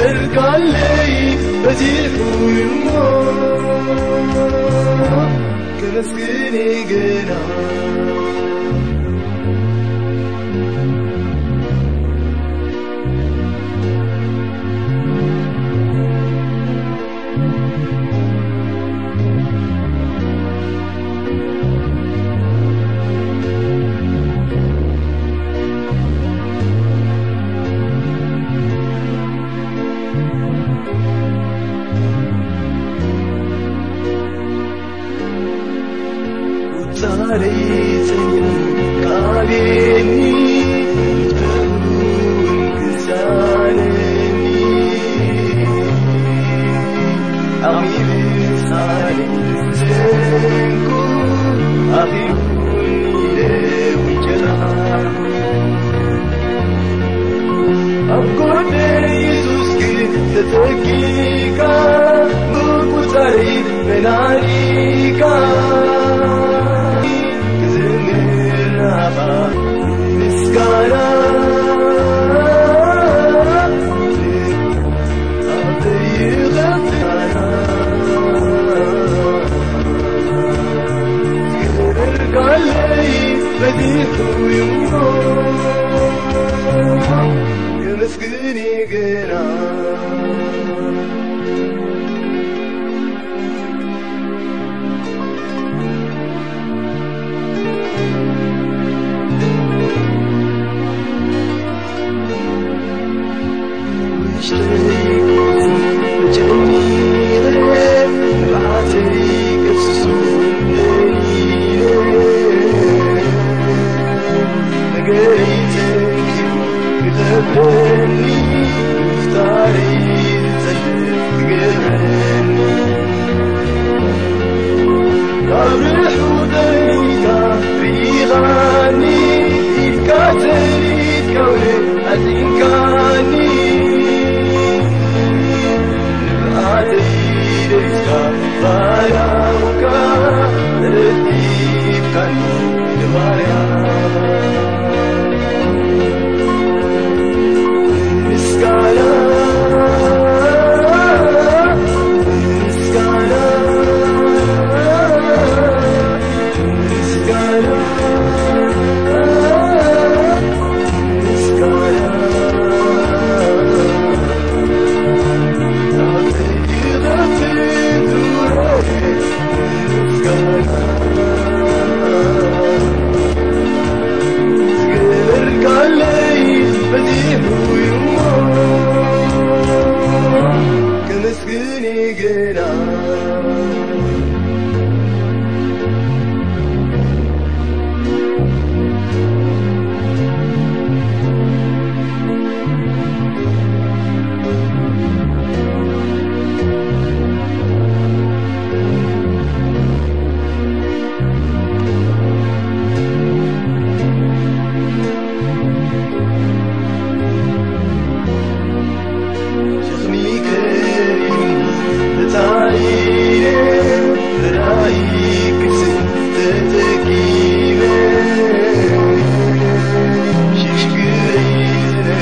برق علي بديكو يما كنسكني çareyi Kalbimi tutarım güzel